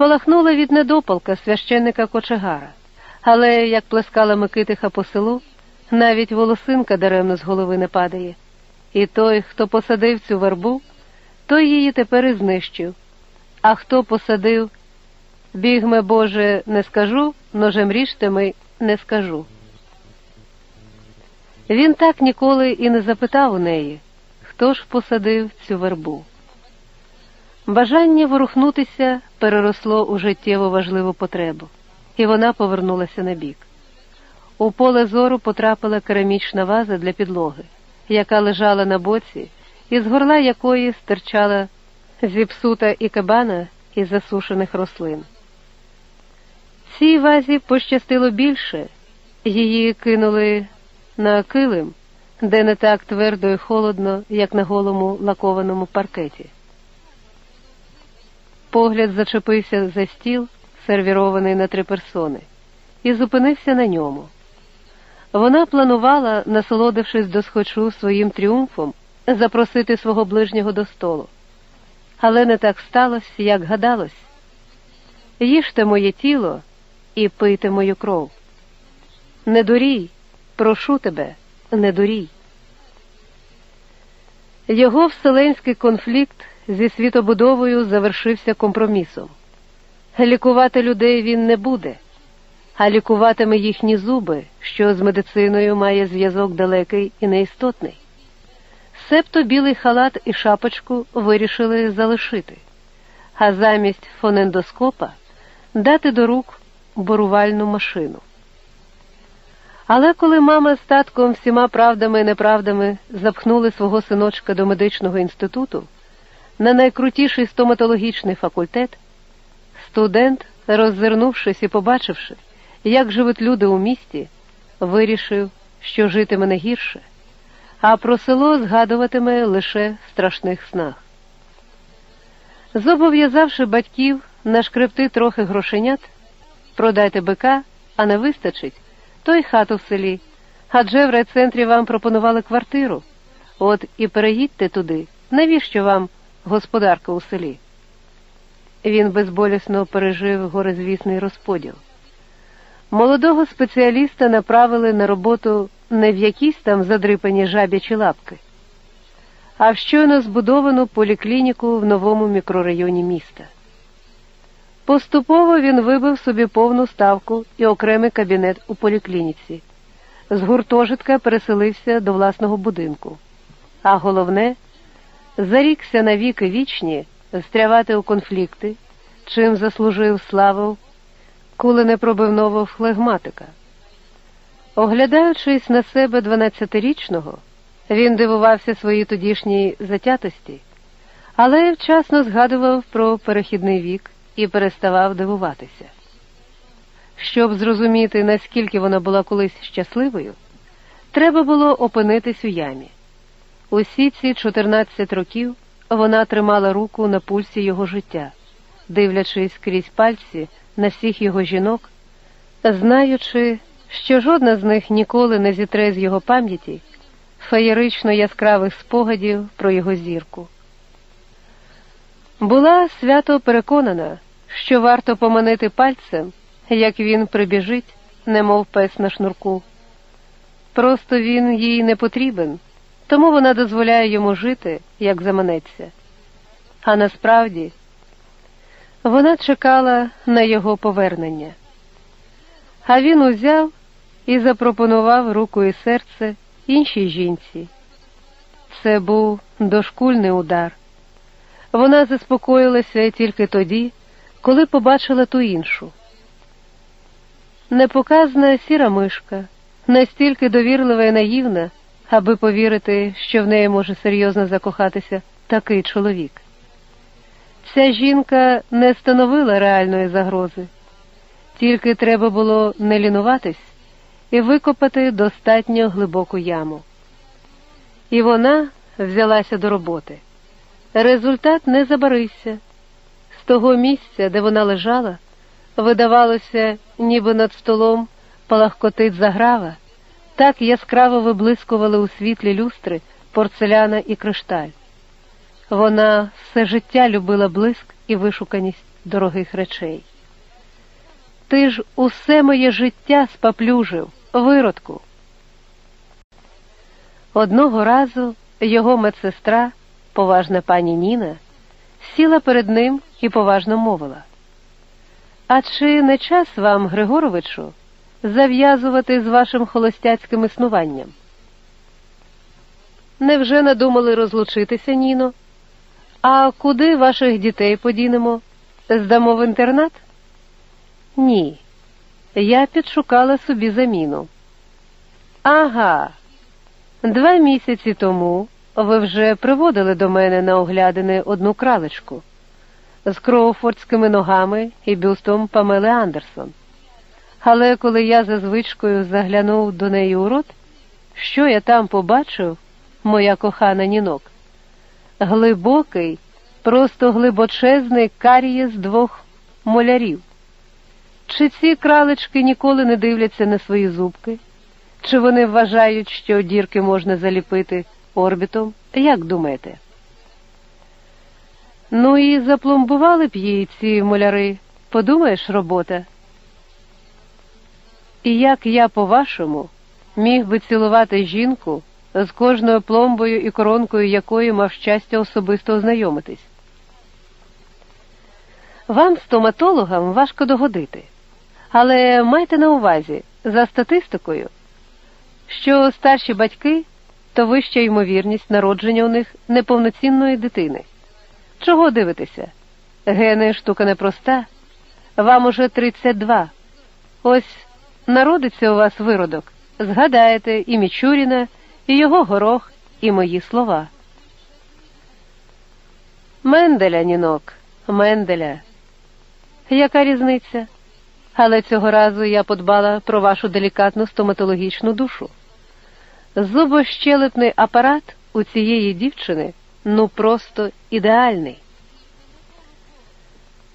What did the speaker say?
спалахнула від недопалка священника кочегара, але як плескала Микитиха по селу, навіть волосинка даремно з голови не падає. І той, хто посадив цю вербу, той її тепер і знищив. А хто посадив, бігме, Боже, не скажу, ножем ріжтеми не скажу. Він так ніколи і не запитав у неї, хто ж посадив цю вербу. Бажання ворухнутися переросло у життєво важливу потребу, і вона повернулася на бік. У поле зору потрапила керамічна ваза для підлоги, яка лежала на боці, із горла якої стирчала зіпсута і кабана із засушених рослин. Цій вазі пощастило більше, її кинули на килим, де не так твердо і холодно, як на голому лакованому паркеті. Погляд зачепився за стіл, сервірований на три персони, і зупинився на ньому. Вона планувала, насолодившись досхочу своїм тріумфом, запросити свого ближнього до столу. Але не так сталося, як гадалось. Їжте моє тіло і пийте мою кров. Не дурій, прошу тебе, не дурій. Його вселенський конфлікт зі світобудовою завершився компромісом. Лікувати людей він не буде, а лікуватиме їхні зуби, що з медициною має зв'язок далекий і неістотний. Себто білий халат і шапочку вирішили залишити, а замість фонендоскопа дати до рук борувальну машину. Але коли мама з татком всіма правдами і неправдами запхнули свого синочка до медичного інституту на найкрутіший стоматологічний факультет, студент, роззирнувшись і побачивши, як живуть люди у місті, вирішив, що житиме не гірше, а про село згадуватиме лише в страшних снах. Зобов'язавши батьків нашкребти трохи грошенят, продайте бика, а не вистачить то й хату в селі. Адже в райцентрі вам пропонували квартиру. От і переїдьте туди. Навіщо вам господарка у селі? Він безболісно пережив горизвісний розподіл. Молодого спеціаліста направили на роботу не в якісь там задрипані жабячі лапки, а в щойно збудовану поліклініку в новому мікрорайоні міста. Поступово він вибив собі повну ставку і окремий кабінет у поліклініці. З гуртожитка переселився до власного будинку. А головне, зарікся на віки вічні стрявати у конфлікти, чим заслужив славу куленепробивного флегматика. Оглядаючись на себе дванадцятирічного, він дивувався своїй тодішній затятості, але вчасно згадував про перехідний вік і переставав дивуватися. Щоб зрозуміти, наскільки вона була колись щасливою, треба було опинитись у ямі. Усі ці 14 років вона тримала руку на пульсі його життя, дивлячись крізь пальці на всіх його жінок, знаючи, що жодна з них ніколи не зітре з його пам'яті феєрично яскравих спогадів про його зірку. Була свято переконана, що варто поманити пальцем, як він прибіжить, немов пес на шнурку. Просто він їй не потрібен, тому вона дозволяє йому жити, як заманеться. А насправді вона чекала на його повернення. А він узяв і запропонував руку і серце іншій жінці. Це був дошкульний удар. Вона заспокоїлася тільки тоді, коли побачила ту іншу. Непоказна сіра мишка, настільки довірлива і наївна, аби повірити, що в неї може серйозно закохатися такий чоловік. Ця жінка не становила реальної загрози, тільки треба було не лінуватись і викопати достатньо глибоку яму. І вона взялася до роботи. Результат не забарився. З того місця, де вона лежала, видавалося, ніби над столом палахкотить заграва, так яскраво виблискували у світлі люстри порцеляна і кришталь. Вона все життя любила блиск і вишуканість, дорогих речей. Ти ж усе моє життя спаплюжив, виродку. Одного разу його медсестра, поважна пані Ніна, сіла перед ним і поважно мовила. А чи не час вам, Григоровичу, зав'язувати з вашим холостяцьким існуванням? Невже надумали розлучитися, Ніно? А куди ваших дітей подінемо? Здамо в інтернат? Ні. Я підшукала собі заміну. Ага. Два місяці тому ви вже приводили до мене на оглядини одну кралечку з кроуфордськими ногами і бюстом Памели Андерсон. Але коли я за звичкою заглянув до неї у рот, що я там побачив, моя кохана нінок? Глибокий, просто глибочезний карієс двох молярів. Чи ці кралечки ніколи не дивляться на свої зубки? Чи вони вважають, що дірки можна заліпити орбітом? Як думаєте? Ну і запломбували б їй ці моляри, подумаєш, робота. І як я, по-вашому, міг би цілувати жінку, з кожною пломбою і коронкою якої мав щастя особисто ознайомитись? Вам, стоматологам, важко догодити, але майте на увазі, за статистикою, що старші батьки то вища ймовірність народження у них неповноцінної дитини. Чого дивитеся? Гени штука непроста. Вам уже 32. Ось народиться у вас виродок. Згадаєте і Мічуріна, і його горох, і мої слова. Менделя, нінок, Менделя. Яка різниця? Але цього разу я подбала про вашу делікатну стоматологічну душу. Зубощелепний апарат у цієї дівчини ну просто ідеальний.